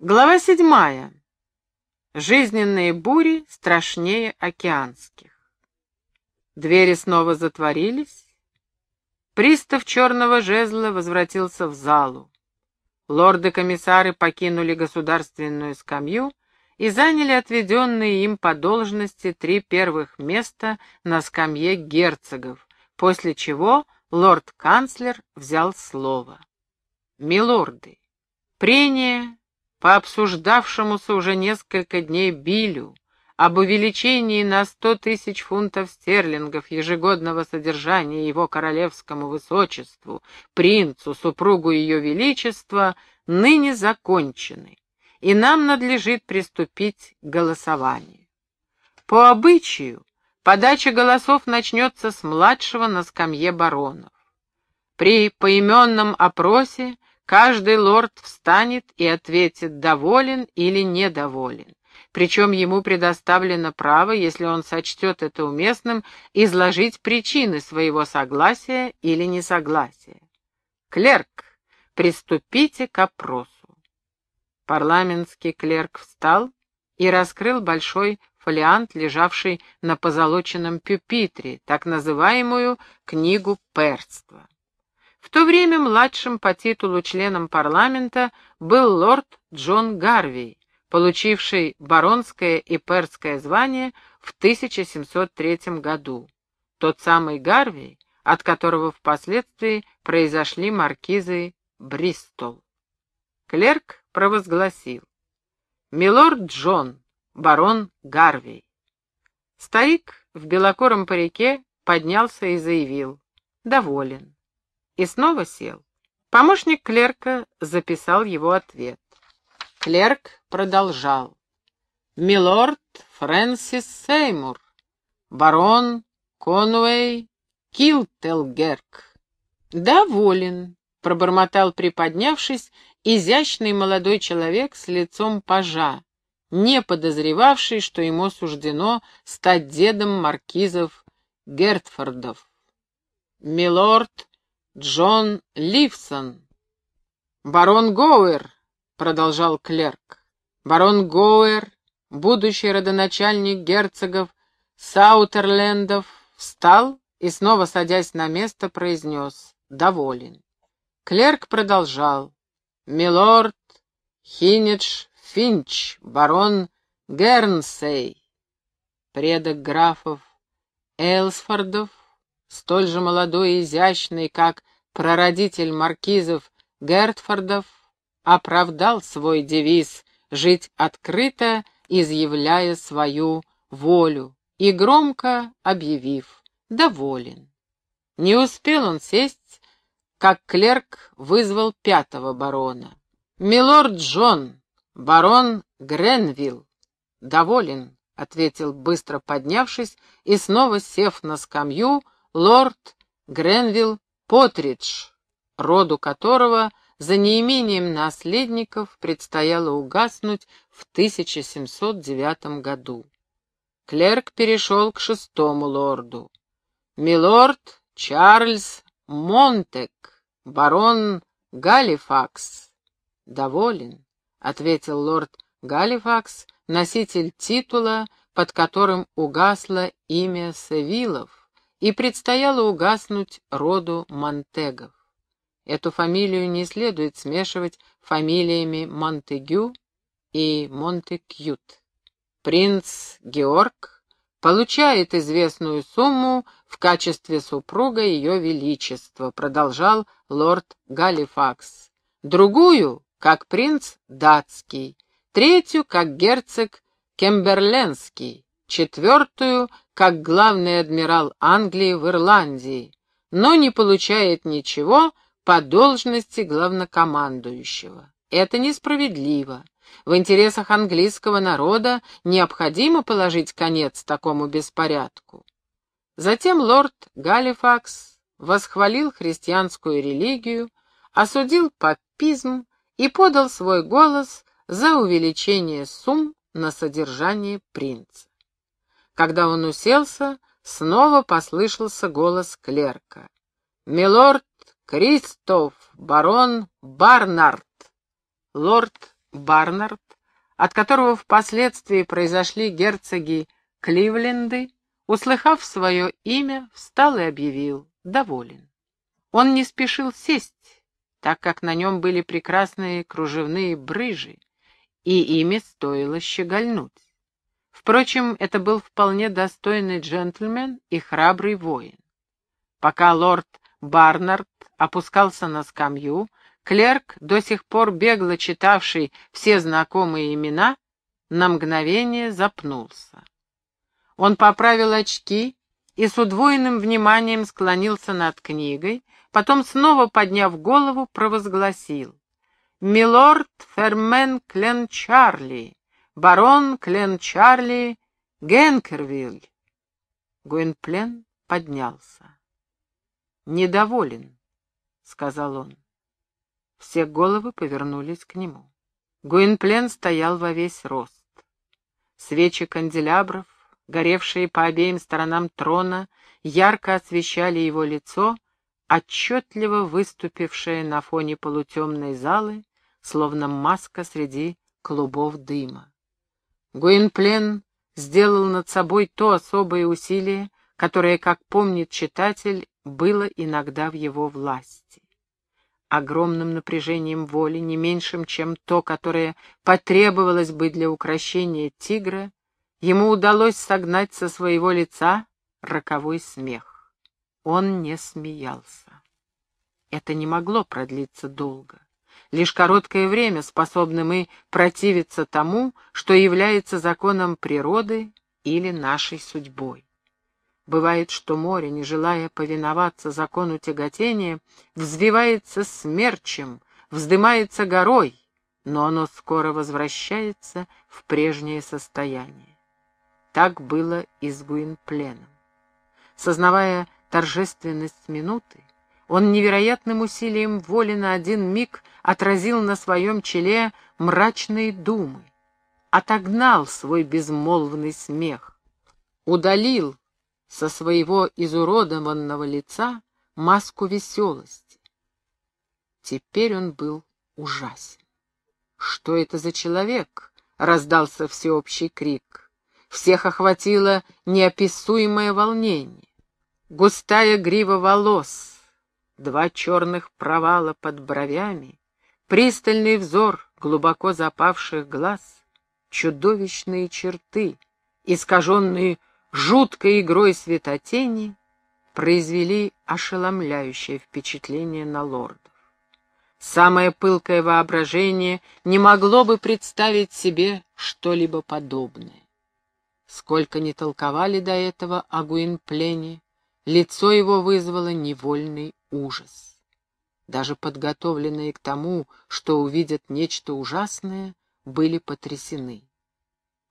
Глава седьмая. Жизненные бури страшнее океанских. Двери снова затворились. Пристав черного жезла возвратился в залу. Лорды-комиссары покинули государственную скамью и заняли отведенные им по должности три первых места на скамье герцогов, после чего лорд-канцлер взял слово. «Милорды, прения по обсуждавшемуся уже несколько дней билю об увеличении на сто тысяч фунтов стерлингов ежегодного содержания его королевскому высочеству, принцу, супругу ее величества, ныне закончены, и нам надлежит приступить к голосованию. По обычаю, подача голосов начнется с младшего на скамье баронов. При поименном опросе Каждый лорд встанет и ответит, доволен или недоволен. Причем ему предоставлено право, если он сочтет это уместным, изложить причины своего согласия или несогласия. Клерк, приступите к опросу. Парламентский клерк встал и раскрыл большой фолиант, лежавший на позолоченном пюпитре, так называемую «книгу перства». В то время младшим по титулу членом парламента был лорд Джон Гарвей, получивший баронское и перское звание в 1703 году. Тот самый Гарвей, от которого впоследствии произошли маркизы Бристол. Клерк провозгласил. «Милорд Джон, барон Гарвей». Старик в белокором парике поднялся и заявил. «Доволен» и снова сел. Помощник клерка записал его ответ. Клерк продолжал. «Милорд Фрэнсис Сеймур, барон Конуэй Килтелгерк». «Доволен», — пробормотал приподнявшись, изящный молодой человек с лицом пажа, не подозревавший, что ему суждено стать дедом маркизов Гертфордов. «Милорд Джон Ливсон. Барон Гоуэр, продолжал клерк. Барон Гоуэр, будущий родоначальник герцогов Саутерлендов, встал и, снова садясь на место, произнес «доволен». Клерк продолжал. «Милорд Хинедж Финч, барон Гернсей, предок графов Элсфордов, столь же молодой и изящный, как прародитель маркизов Гертфордов, оправдал свой девиз «жить открыто, изъявляя свою волю» и громко объявив «доволен». Не успел он сесть, как клерк вызвал пятого барона. «Милорд Джон, барон Гренвилл, доволен», — ответил, быстро поднявшись и снова сев на скамью, — лорд Гренвилл Потридж, роду которого за неимением наследников предстояло угаснуть в 1709 году. Клерк перешел к шестому лорду. Милорд Чарльз Монтек, барон Галифакс. «Доволен», — ответил лорд Галифакс, носитель титула, под которым угасло имя Севилов и предстояло угаснуть роду Монтегов. Эту фамилию не следует смешивать фамилиями Монтегю и Монтекют. Принц Георг получает известную сумму в качестве супруга ее величества, продолжал лорд Галифакс. Другую, как принц датский, третью, как герцог Кемберленский, четвертую, как главный адмирал Англии в Ирландии, но не получает ничего по должности главнокомандующего. Это несправедливо. В интересах английского народа необходимо положить конец такому беспорядку. Затем лорд Галифакс восхвалил христианскую религию, осудил папизм и подал свой голос за увеличение сумм на содержание принца. Когда он уселся, снова послышался голос клерка. «Милорд Кристоф, барон Барнард». Лорд Барнард, от которого впоследствии произошли герцоги Кливленды, услыхав свое имя, встал и объявил «доволен». Он не спешил сесть, так как на нем были прекрасные кружевные брыжи, и ими стоило щегольнуть. Впрочем, это был вполне достойный джентльмен и храбрый воин. Пока лорд Барнард опускался на скамью, клерк, до сих пор бегло читавший все знакомые имена, на мгновение запнулся. Он поправил очки и с удвоенным вниманием склонился над книгой, потом, снова подняв голову, провозгласил. «Милорд Фермен Клен Чарли, барон Клен Чарли Генкервиль». Гуинплен поднялся. «Недоволен», — сказал он. Все головы повернулись к нему. Гуинплен стоял во весь рост. Свечи канделябров, горевшие по обеим сторонам трона, ярко освещали его лицо, отчетливо выступившее на фоне полутемной залы, словно маска среди клубов дыма. Гуинплен сделал над собой то особое усилие, которое, как помнит читатель, было иногда в его власти. Огромным напряжением воли, не меньшим, чем то, которое потребовалось бы для украшения тигра, ему удалось согнать со своего лица роковой смех. Он не смеялся. Это не могло продлиться долго. Лишь короткое время способны мы противиться тому, что является законом природы или нашей судьбой. Бывает, что море, не желая повиноваться закону тяготения, взвивается смерчем, вздымается горой, но оно скоро возвращается в прежнее состояние. Так было и с Гуинпленом. Сознавая торжественность минуты, он невероятным усилием воли на один миг отразил на своем челе мрачные думы, отогнал свой безмолвный смех, удалил со своего изуродованного лица маску веселости. Теперь он был ужасен. «Что это за человек?» — раздался всеобщий крик. Всех охватило неописуемое волнение. Густая грива волос, два черных провала под бровями, пристальный взор глубоко запавших глаз, чудовищные черты, искаженные жуткой игрой светотени произвели ошеломляющее впечатление на лордов. Самое пылкое воображение не могло бы представить себе что-либо подобное. Сколько ни толковали до этого о Гуинплене, лицо его вызвало невольный ужас. Даже подготовленные к тому, что увидят нечто ужасное, были потрясены.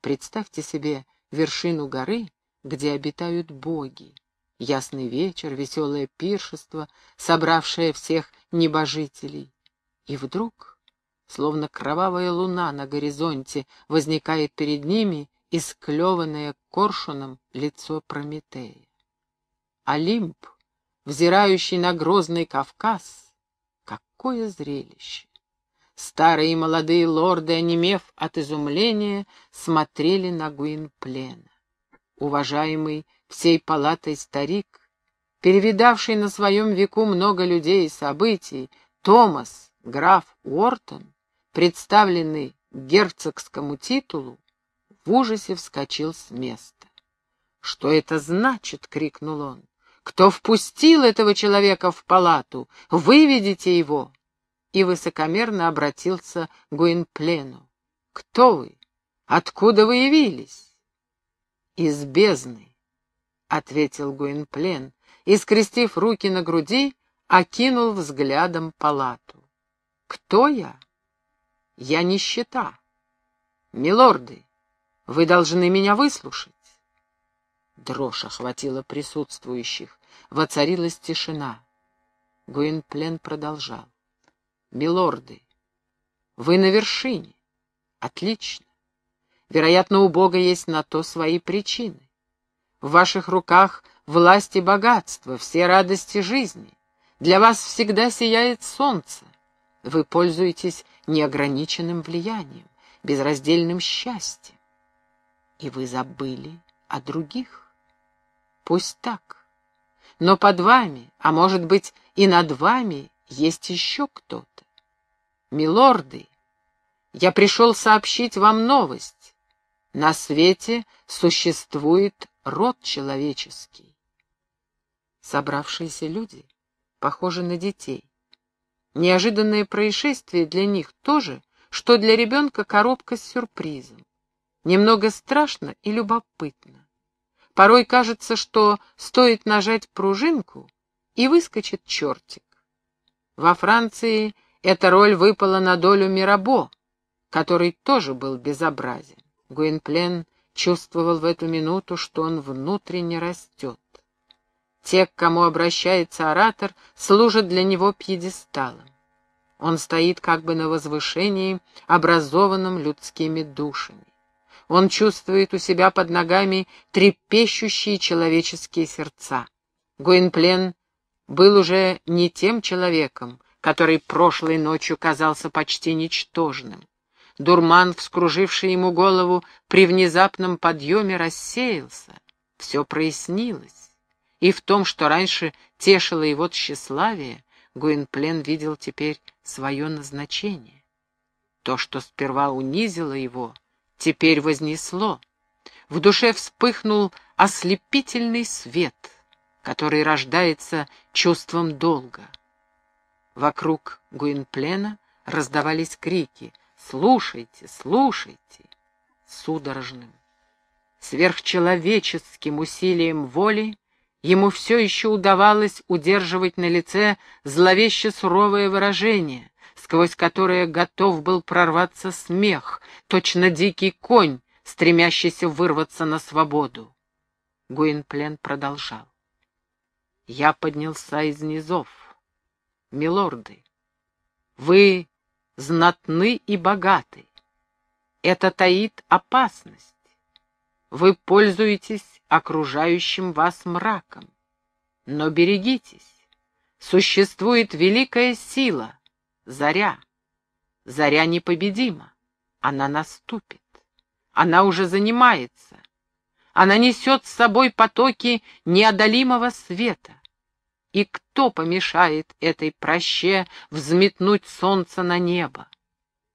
Представьте себе вершину горы, где обитают боги. Ясный вечер, веселое пиршество, собравшее всех небожителей. И вдруг, словно кровавая луна на горизонте, возникает перед ними исклеванное коршуном лицо Прометея. Олимп, взирающий на грозный Кавказ, какое зрелище! Старые и молодые лорды, онемев от изумления, смотрели на Гуинплена уважаемый всей палатой старик, перевидавший на своем веку много людей и событий, Томас, граф Уортон, представленный герцогскому титулу, в ужасе вскочил с места. «Что это значит?» — крикнул он. «Кто впустил этого человека в палату? Выведите его!» И высокомерно обратился к Гуинплену. «Кто вы? Откуда вы явились?» «Из бездны», — ответил Гуинплен, и, скрестив руки на груди, окинул взглядом палату. «Кто я? Я нищета. Милорды, вы должны меня выслушать». Дрожь охватила присутствующих, воцарилась тишина. Гуинплен продолжал. «Милорды, вы на вершине. Отлично. Вероятно, у Бога есть на то свои причины. В ваших руках власть и богатство, все радости жизни. Для вас всегда сияет солнце. Вы пользуетесь неограниченным влиянием, безраздельным счастьем. И вы забыли о других. Пусть так. Но под вами, а может быть и над вами, есть еще кто-то. Милорды, я пришел сообщить вам новость. На свете существует род человеческий. Собравшиеся люди похожи на детей. Неожиданное происшествие для них тоже, что для ребенка коробка с сюрпризом. Немного страшно и любопытно. Порой кажется, что стоит нажать пружинку, и выскочит чертик. Во Франции эта роль выпала на долю Мирабо, который тоже был безобразен. Гуинплен чувствовал в эту минуту, что он внутренне растет. Те, к кому обращается оратор, служат для него пьедесталом. Он стоит как бы на возвышении, образованном людскими душами. Он чувствует у себя под ногами трепещущие человеческие сердца. Гуинплен был уже не тем человеком, который прошлой ночью казался почти ничтожным. Дурман, вскруживший ему голову, при внезапном подъеме рассеялся. Все прояснилось. И в том, что раньше тешило его тщеславие, Гуинплен видел теперь свое назначение. То, что сперва унизило его, теперь вознесло. В душе вспыхнул ослепительный свет, который рождается чувством долга. Вокруг Гуинплена раздавались крики «Слушайте, слушайте!» судорожным. Сверхчеловеческим усилием воли Ему все еще удавалось удерживать на лице зловеще суровое выражение, сквозь которое готов был прорваться смех, точно дикий конь, стремящийся вырваться на свободу. Гуинплен продолжал. Я поднялся из низов. Милорды, вы знатны и богаты. Это таит опасность. Вы пользуетесь окружающим вас мраком. Но берегитесь. Существует великая сила — заря. Заря непобедима. Она наступит. Она уже занимается. Она несет с собой потоки неодолимого света. И кто помешает этой проще взметнуть солнце на небо?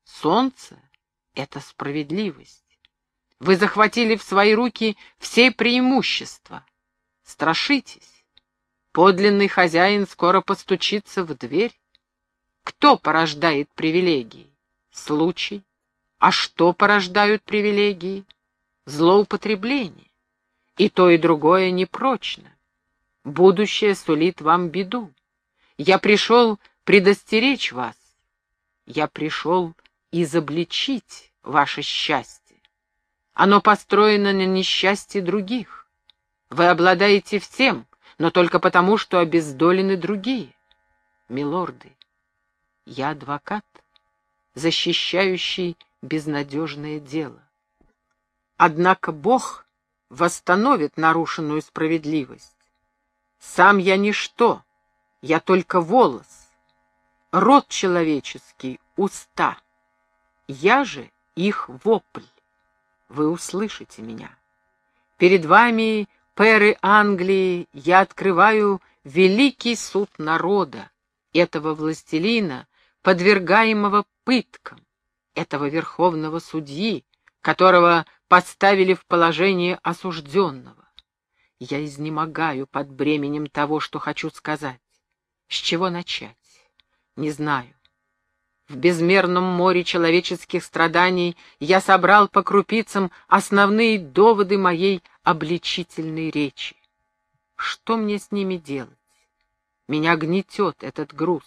Солнце — это справедливость. Вы захватили в свои руки все преимущества. Страшитесь. Подлинный хозяин скоро постучится в дверь. Кто порождает привилегии? Случай. А что порождают привилегии? Злоупотребление. И то, и другое непрочно. Будущее сулит вам беду. Я пришел предостеречь вас. Я пришел изобличить ваше счастье. Оно построено на несчастье других. Вы обладаете всем, но только потому, что обездолены другие. Милорды, я адвокат, защищающий безнадежное дело. Однако Бог восстановит нарушенную справедливость. Сам я ничто, я только волос. Род человеческий — уста. Я же их вопль вы услышите меня. Перед вами, перы Англии, я открываю великий суд народа, этого властелина, подвергаемого пыткам, этого верховного судьи, которого поставили в положение осужденного. Я изнемогаю под бременем того, что хочу сказать. С чего начать? Не знаю. В безмерном море человеческих страданий я собрал по крупицам основные доводы моей обличительной речи. Что мне с ними делать? Меня гнетет этот груз,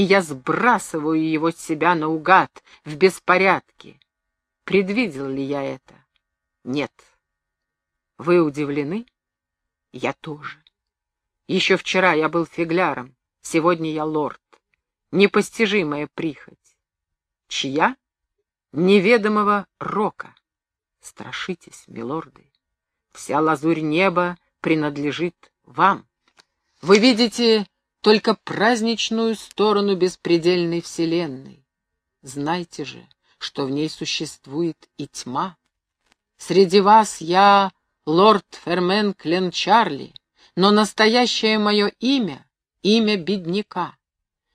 и я сбрасываю его с себя наугад, в беспорядке. Предвидел ли я это? Нет. Вы удивлены? Я тоже. Еще вчера я был фигляром, сегодня я лорд непостижимая прихоть. Чья? Неведомого рока. Страшитесь, милорды. Вся лазурь неба принадлежит вам. Вы видите только праздничную сторону беспредельной вселенной. Знайте же, что в ней существует и тьма. Среди вас я лорд Фермен Кленчарли, но настоящее мое имя — имя бедняка.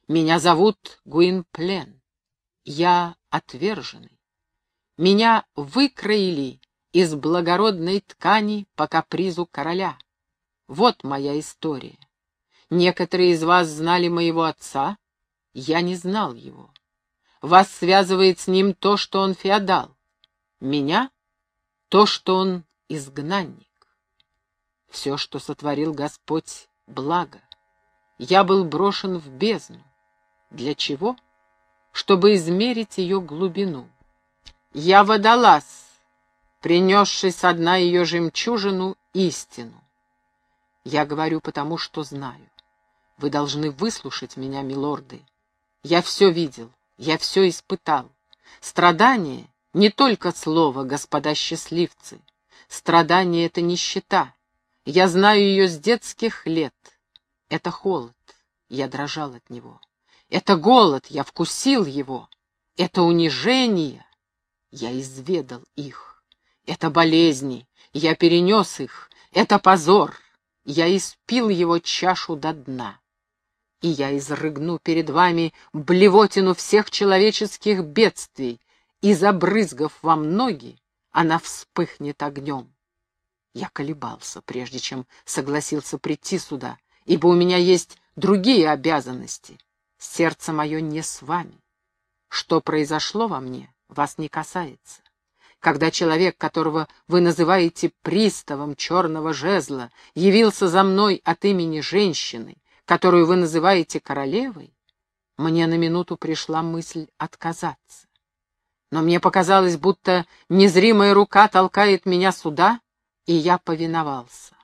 Меня зовут Гуинплен. Я отверженный. Меня выкроили из благородной ткани по капризу короля. Вот моя история. Некоторые из вас знали моего отца, я не знал его. Вас связывает с ним то, что он феодал. Меня — то, что он изгнанник. Все, что сотворил Господь, — благо. Я был брошен в бездну. Для чего? Чтобы измерить ее глубину. Я водолаз, принесший со дна ее жемчужину истину. Я говорю потому, что знаю. Вы должны выслушать меня, милорды. Я все видел, я все испытал. Страдание — не только слово, господа счастливцы. Страдание — это нищета. Я знаю ее с детских лет. Это холод, я дрожал от него. Это голод, я вкусил его. Это унижение, я изведал их. Это болезни, я перенес их. Это позор, я испил его чашу до дна и я изрыгну перед вами блевотину всех человеческих бедствий, и, забрызгав вам ноги, она вспыхнет огнем. Я колебался, прежде чем согласился прийти сюда, ибо у меня есть другие обязанности. Сердце мое не с вами. Что произошло во мне, вас не касается. Когда человек, которого вы называете приставом черного жезла, явился за мной от имени женщины, которую вы называете королевой, мне на минуту пришла мысль отказаться. Но мне показалось, будто незримая рука толкает меня сюда, и я повиновался.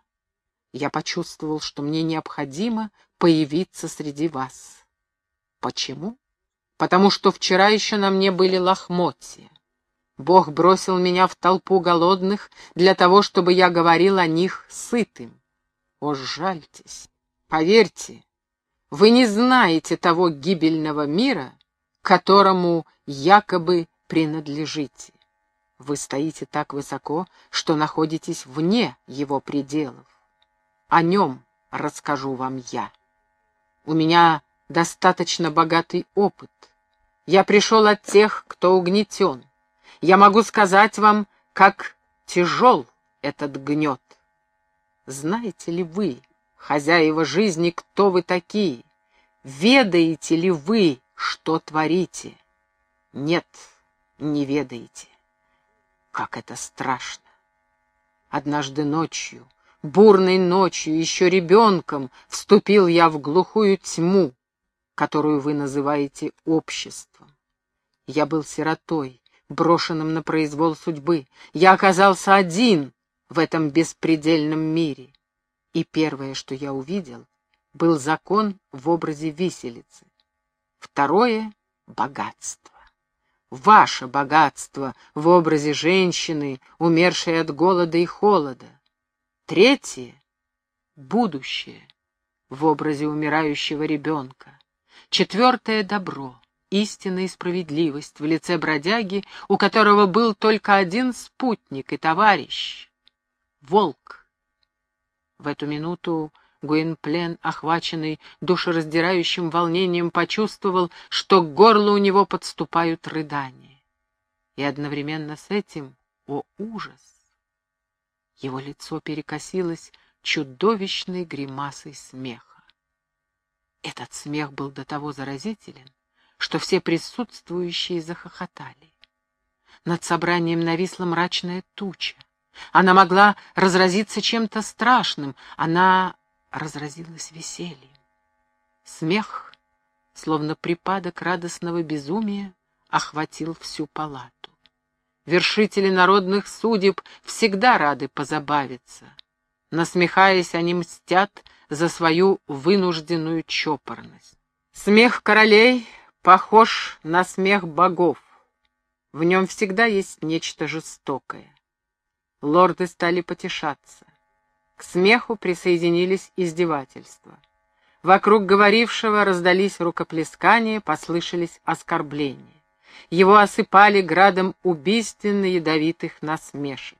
Я почувствовал, что мне необходимо появиться среди вас. Почему? Потому что вчера еще на мне были лохмотья. Бог бросил меня в толпу голодных для того, чтобы я говорил о них сытым. О, жальтесь! Поверьте, вы не знаете того гибельного мира, которому якобы принадлежите. Вы стоите так высоко, что находитесь вне его пределов. О нем расскажу вам я. У меня достаточно богатый опыт. Я пришел от тех, кто угнетен. Я могу сказать вам, как тяжел этот гнет. Знаете ли вы, хозяева жизни, кто вы такие? Ведаете ли вы, что творите? Нет, не ведаете. Как это страшно. Однажды ночью, бурной ночью, еще ребенком, вступил я в глухую тьму, которую вы называете обществом. Я был сиротой, брошенным на произвол судьбы. Я оказался один в этом беспредельном мире. И первое, что я увидел, был закон в образе виселицы. Второе — богатство. Ваше богатство в образе женщины, умершей от голода и холода. Третье — будущее в образе умирающего ребенка. Четвертое — добро, истина и справедливость в лице бродяги, у которого был только один спутник и товарищ — волк. В эту минуту Гуинплен, охваченный душераздирающим волнением, почувствовал, что к горлу у него подступают рыдания. И одновременно с этим, о ужас! Его лицо перекосилось чудовищной гримасой смеха. Этот смех был до того заразителен, что все присутствующие захохотали. Над собранием нависла мрачная туча. Она могла разразиться чем-то страшным, она разразилась весельем. Смех, словно припадок радостного безумия, охватил всю палату. Вершители народных судеб всегда рады позабавиться. Насмехаясь, они мстят за свою вынужденную чопорность. Смех королей похож на смех богов. В нем всегда есть нечто жестокое. Лорды стали потешаться. К смеху присоединились издевательства. Вокруг говорившего раздались рукоплескания, послышались оскорбления. Его осыпали градом убийственно ядовитых насмешек.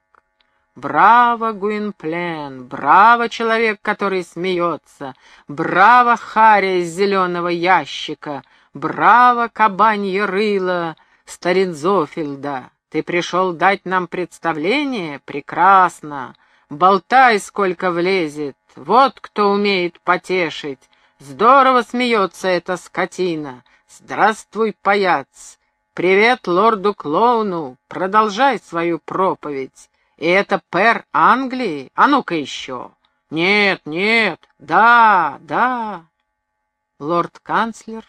«Браво, Гуинплен! Браво, человек, который смеется! Браво, Харя из зеленого ящика! Браво, кабанье рыло Старинзофилда! Ты пришел дать нам представление? Прекрасно! Болтай, сколько влезет! Вот кто умеет потешить! Здорово смеется эта скотина! Здравствуй, паяц! Привет лорду-клоуну! Продолжай свою проповедь! И это пэр Англии? А ну-ка еще! Нет, нет, да, да. Лорд-канцлер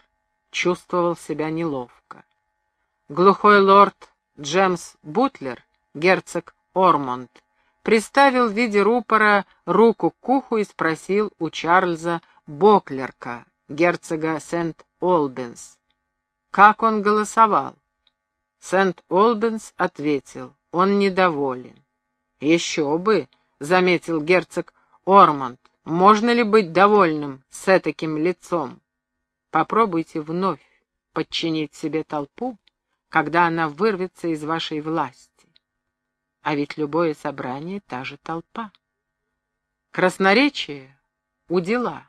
чувствовал себя неловко. Глухой лорд Джемс Бутлер, герцог Ормонд, приставил в виде рупора руку к уху и спросил у Чарльза Боклерка, герцога Сент-Олбенс, как он голосовал. Сент-Олбенс ответил, он недоволен. «Еще бы», — заметил герцог Ормонд, — «можно ли быть довольным с таким лицом? Попробуйте вновь подчинить себе толпу, когда она вырвется из вашей власти. А ведь любое собрание — та же толпа. Красноречие — удела.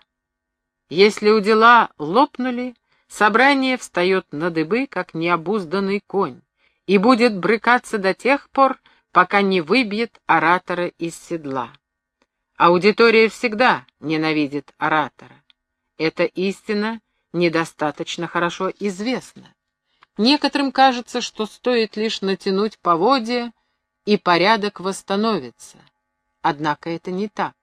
Если удела лопнули, собрание встает на дыбы, как необузданный конь, и будет брыкаться до тех пор, пока не выбьет оратора из седла. Аудитория всегда ненавидит оратора. Эта истина недостаточно хорошо известна. Некоторым кажется, что стоит лишь натянуть поводья, и порядок восстановится. Однако это не так.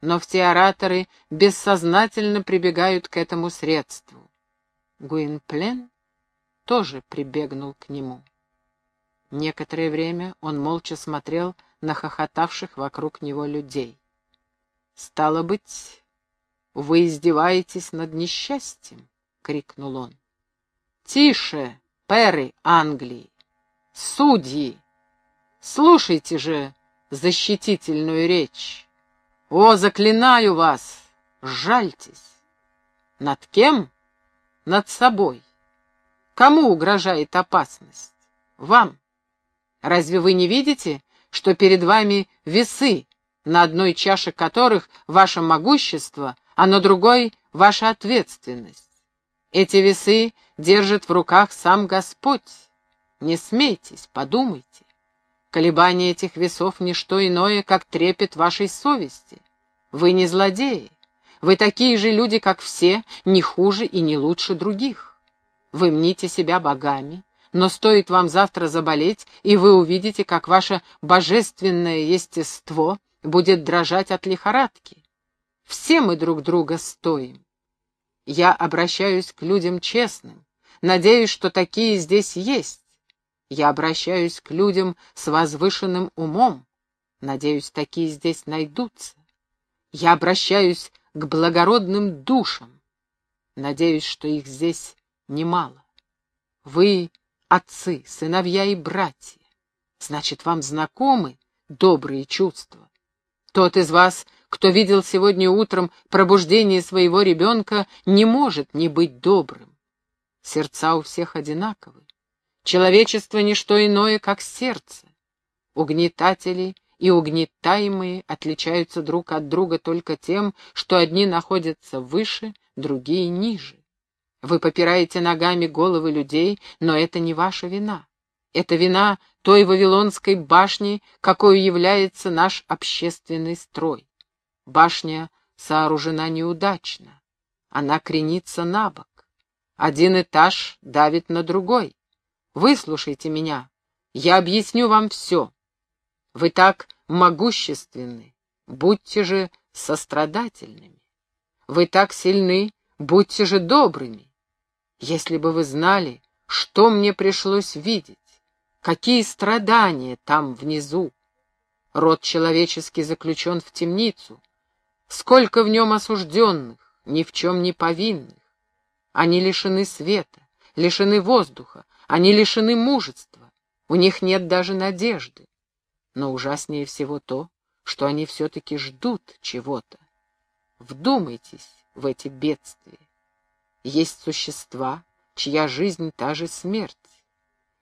Но все ораторы бессознательно прибегают к этому средству. Гуинплен тоже прибегнул к нему. Некоторое время он молча смотрел на хохотавших вокруг него людей. «Стало быть, вы издеваетесь над несчастьем?» — крикнул он. «Тише, перы Англии! Судьи! Слушайте же защитительную речь! О, заклинаю вас, жальтесь! Над кем? Над собой. Кому угрожает опасность? Вам. Разве вы не видите, что перед вами весы, на одной чаше которых ваше могущество, а на другой — ваша ответственность? Эти весы держит в руках сам Господь. Не смейтесь, подумайте. Колебание этих весов — не что иное, как трепет вашей совести. Вы не злодеи. Вы такие же люди, как все, не хуже и не лучше других. Вы мните себя богами, но стоит вам завтра заболеть, и вы увидите, как ваше божественное естество будет дрожать от лихорадки. Все мы друг друга стоим. Я обращаюсь к людям честным, надеюсь, что такие здесь есть. Я обращаюсь к людям с возвышенным умом, надеюсь, такие здесь найдутся. Я обращаюсь к благородным душам, надеюсь, что их здесь немало. Вы отцы, сыновья и братья. Значит, вам знакомы добрые чувства. Тот из вас, кто видел сегодня утром пробуждение своего ребенка, не может не быть добрым. Сердца у всех одинаковы. Человечество — не что иное, как сердце. Угнетатели и угнетаемые отличаются друг от друга только тем, что одни находятся выше, другие ниже. Вы попираете ногами головы людей, но это не ваша вина. Это вина той Вавилонской башни, какой является наш общественный строй. Башня сооружена неудачно. Она кренится на бок. Один этаж давит на другой. Выслушайте меня. Я объясню вам все. Вы так могущественны. Будьте же сострадательными. Вы так сильны. Будьте же добрыми. Если бы вы знали, что мне пришлось видеть, какие страдания там внизу. Род человеческий заключен в темницу. Сколько в нем осужденных, ни в чем не повинных. Они лишены света, лишены воздуха, они лишены мужества. У них нет даже надежды. Но ужаснее всего то, что они все-таки ждут чего-то. Вдумайтесь в эти бедствия. Есть существа, чья жизнь та же смерть.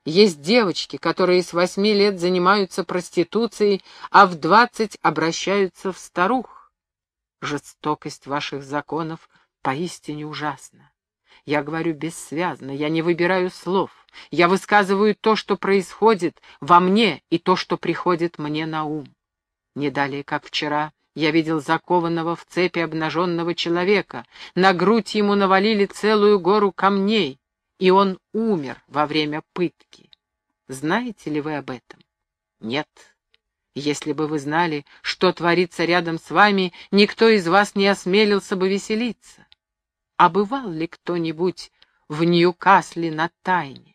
Есть девочки, которые с восьми лет занимаются проституцией, а в двадцать обращаются в старух. Жестокость ваших законов поистине ужасна. Я говорю бессвязно, я не выбираю слов. Я высказываю то, что происходит во мне, и то, что приходит мне на ум. Не далее, как вчера, я видел закованного в цепи обнаженного человека. На грудь ему навалили целую гору камней и он умер во время пытки. Знаете ли вы об этом? Нет. Если бы вы знали, что творится рядом с вами, никто из вас не осмелился бы веселиться. А бывал ли кто-нибудь в Ньюкасле на тайне?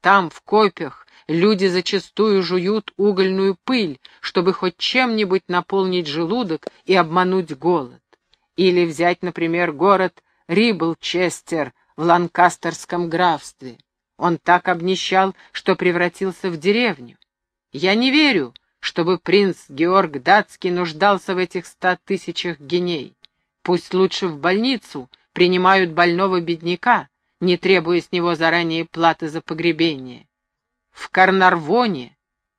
Там, в копях, люди зачастую жуют угольную пыль, чтобы хоть чем-нибудь наполнить желудок и обмануть голод. Или взять, например, город Риблчестер в Ланкастерском графстве. Он так обнищал, что превратился в деревню. Я не верю, чтобы принц Георг Датский нуждался в этих ста тысячах геней. Пусть лучше в больницу принимают больного бедняка, не требуя с него заранее платы за погребение. В Карнарвоне,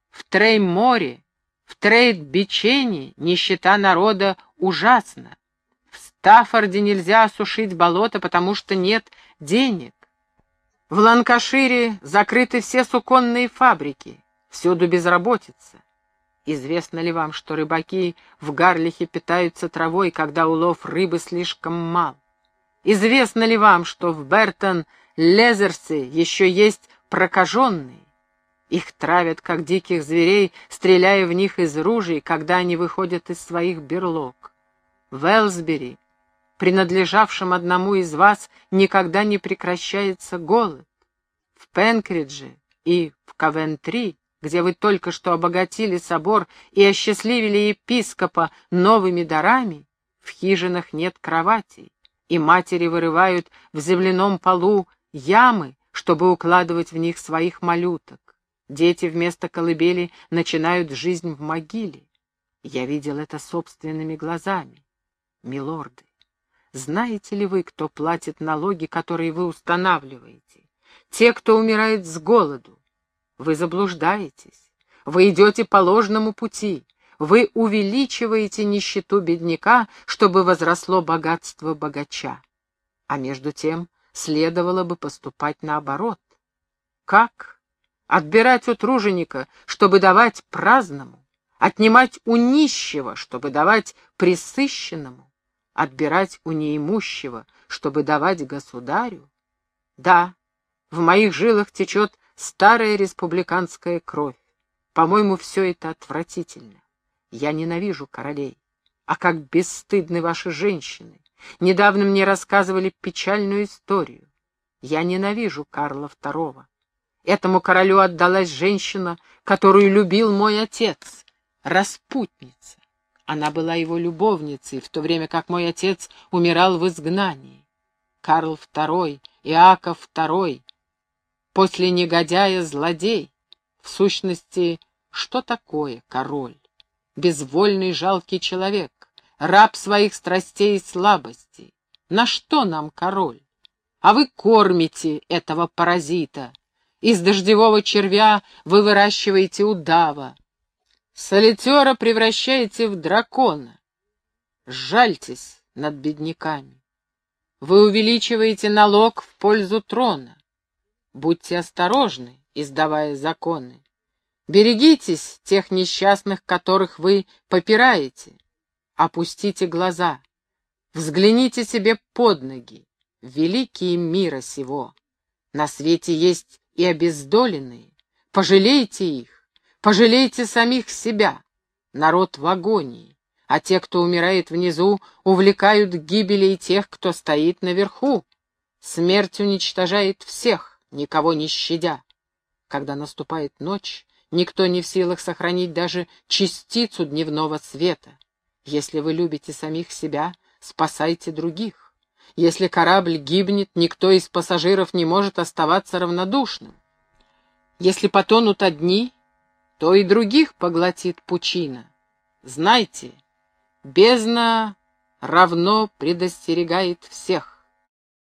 в Трейморе, в Трейд-Бичене нищета народа ужасна. В Стаффорде нельзя осушить болото, потому что нет денег. В Ланкашире закрыты все суконные фабрики, всюду безработица. Известно ли вам, что рыбаки в Гарлихе питаются травой, когда улов рыбы слишком мал? Известно ли вам, что в Бертон-Лезерсе еще есть прокаженные? Их травят, как диких зверей, стреляя в них из ружей, когда они выходят из своих берлог. В Элсбери принадлежавшем одному из вас, никогда не прекращается голод. В Пенкридже и в Кавентри, где вы только что обогатили собор и осчастливили епископа новыми дарами, в хижинах нет кроватей, и матери вырывают в земляном полу ямы, чтобы укладывать в них своих малюток. Дети вместо колыбели начинают жизнь в могиле. Я видел это собственными глазами. Милорды, знаете ли вы, кто платит налоги, которые вы устанавливаете? Те, кто умирает с голоду. Вы заблуждаетесь. Вы идете по ложному пути. Вы увеличиваете нищету бедняка, чтобы возросло богатство богача. А между тем следовало бы поступать наоборот. Как? Отбирать у труженика, чтобы давать праздному, отнимать у нищего, чтобы давать присыщенному отбирать у неимущего, чтобы давать государю? Да, в моих жилах течет старая республиканская кровь. По-моему, все это отвратительно. Я ненавижу королей. А как бесстыдны ваши женщины. Недавно мне рассказывали печальную историю. Я ненавижу Карла II. Этому королю отдалась женщина, которую любил мой отец, распутница. Она была его любовницей, в то время как мой отец умирал в изгнании. Карл II, Иаков II, после негодяя злодей. В сущности, что такое король? Безвольный жалкий человек, раб своих страстей и слабостей. На что нам король? А вы кормите этого паразита. Из дождевого червя вы выращиваете удава, Солитера превращаете в дракона. Жальтесь над бедняками. Вы увеличиваете налог в пользу трона. Будьте осторожны, издавая законы. Берегитесь тех несчастных, которых вы попираете. Опустите глаза. Взгляните себе под ноги. Великие мира сего. На свете есть и обездоленные. Пожалейте их. Пожалейте самих себя. Народ в агонии, а те, кто умирает внизу, увлекают гибели и тех, кто стоит наверху. Смерть уничтожает всех, никого не щадя. Когда наступает ночь, никто не в силах сохранить даже частицу дневного света. Если вы любите самих себя, спасайте других. Если корабль гибнет, никто из пассажиров не может оставаться равнодушным. Если потонут одни, то и других поглотит пучина. Знайте, бездна равно предостерегает всех.